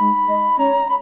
Música